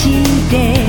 して